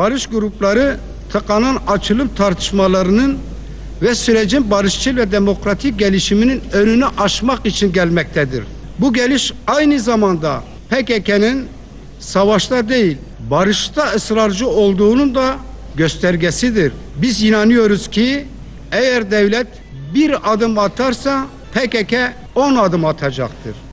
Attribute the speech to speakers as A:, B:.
A: barış grupları tıkanan açılım tartışmalarının ve sürecin barışçıl ve demokratik gelişiminin önünü aşmak için gelmektedir. Bu geliş aynı zamanda PKK'nın savaşta değil, barışta ısrarcı olduğunun da göstergesidir. Biz inanıyoruz ki eğer devlet bir adım atarsa PKK 10 adım atacaktır.